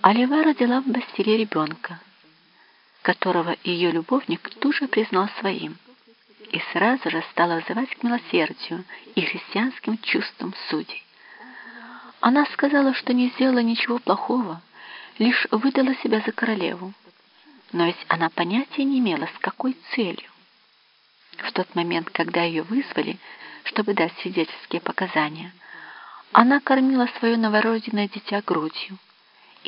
Алива родила в Бастиле ребенка, которого ее любовник тут же признал своим и сразу же стала взывать к милосердию и христианским чувствам судей. Она сказала, что не сделала ничего плохого, лишь выдала себя за королеву. Но ведь она понятия не имела, с какой целью. В тот момент, когда ее вызвали, чтобы дать свидетельские показания, она кормила свое новорожденное дитя грудью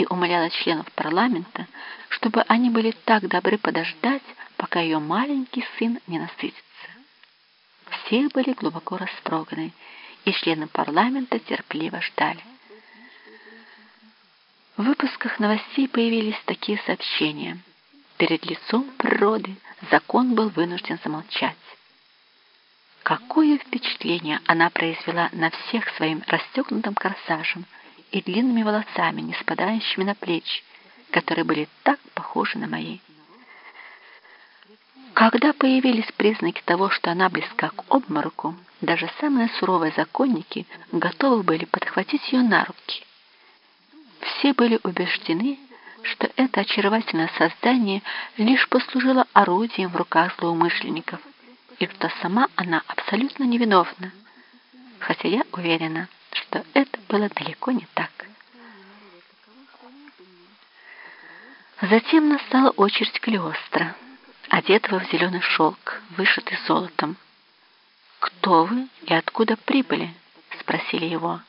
и умоляла членов парламента, чтобы они были так добры подождать, пока ее маленький сын не насытится. Все были глубоко растроганы, и члены парламента терпеливо ждали. В выпусках новостей появились такие сообщения. Перед лицом природы закон был вынужден замолчать. Какое впечатление она произвела на всех своим расстегнутым корсажем и длинными волосами, не спадающими на плечи, которые были так похожи на мои. Когда появились признаки того, что она близка к обмороку, даже самые суровые законники готовы были подхватить ее на руки. Все были убеждены, что это очаровательное создание лишь послужило орудием в руках злоумышленников, и что сама она абсолютно невиновна, хотя я уверена, что это было далеко не так. Затем настала очередь Калиостро, одетого в зеленый шелк, вышитый золотом. «Кто вы и откуда прибыли?» — спросили его.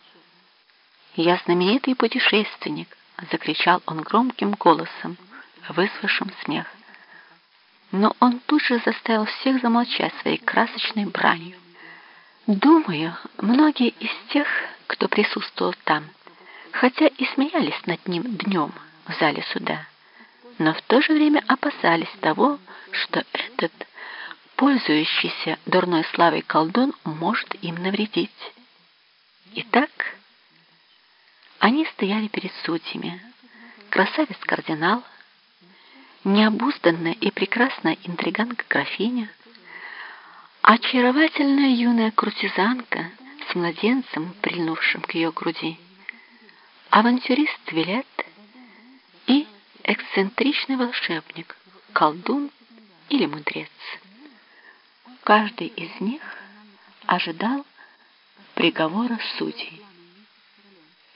«Я знаменитый путешественник», — закричал он громким голосом, вызвавшим смех. Но он тут же заставил всех замолчать своей красочной бранью. Думаю, многие из тех, кто присутствовал там, хотя и смеялись над ним днем в зале суда, но в то же время опасались того, что этот, пользующийся дурной славой колдун, может им навредить. Итак, они стояли перед судьями. Красавец-кардинал, необузданная и прекрасная интриганка-графиня, очаровательная юная куртизанка с младенцем, прильнувшим к ее груди, авантюрист Вилет и эксцентричный волшебник, колдун или мудрец. Каждый из них ожидал приговора судей.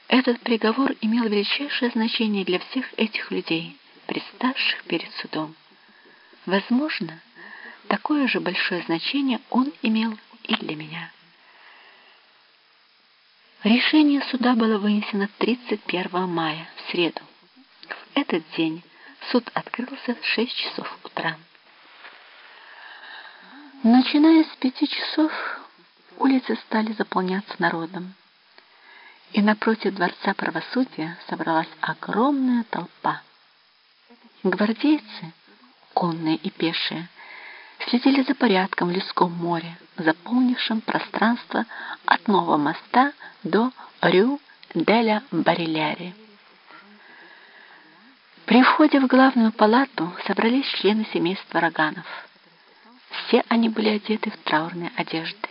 Этот приговор имел величайшее значение для всех этих людей, представших перед судом. Возможно, такое же большое значение он имел и для меня. Решение суда было вынесено 31 мая, в среду. В этот день суд открылся в 6 часов утра. Начиная с пяти часов, улицы стали заполняться народом и напротив Дворца правосудия собралась огромная толпа. Гвардейцы, конные и пешие, следили за порядком в Людском море, заполнившем пространство от Нового моста до Рю Деля Бариляри. При входе в главную палату собрались члены семейства Роганов. Все они были одеты в траурные одежды.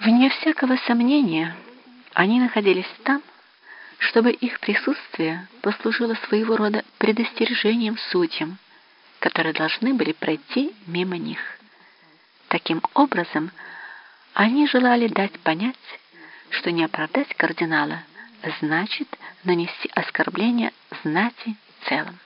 Вне всякого сомнения, они находились там, чтобы их присутствие послужило своего рода предостережением судьям, которые должны были пройти мимо них. Таким образом, они желали дать понять, что не оправдать кардинала значит нанести оскорбление знати целом.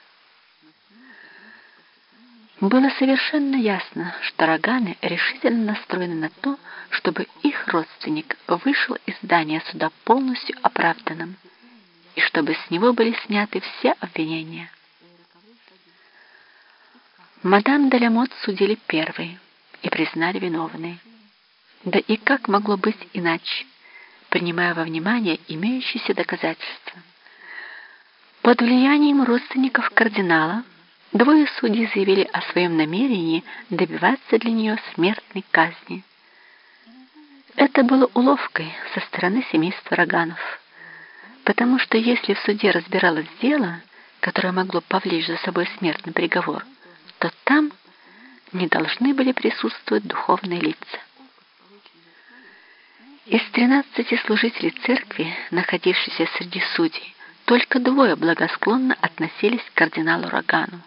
Было совершенно ясно, что Роганы решительно настроены на то, чтобы их родственник вышел из здания суда полностью оправданным, и чтобы с него были сняты все обвинения. Мадам Далямот судили первой и признали виновной. Да и как могло быть иначе, принимая во внимание имеющиеся доказательства? Под влиянием родственников кардинала Двое судей заявили о своем намерении добиваться для нее смертной казни. Это было уловкой со стороны семейства Роганов, потому что если в суде разбиралось дело, которое могло повлечь за собой смертный приговор, то там не должны были присутствовать духовные лица. Из тринадцати служителей церкви, находившихся среди судей, только двое благосклонно относились к кардиналу Рогану.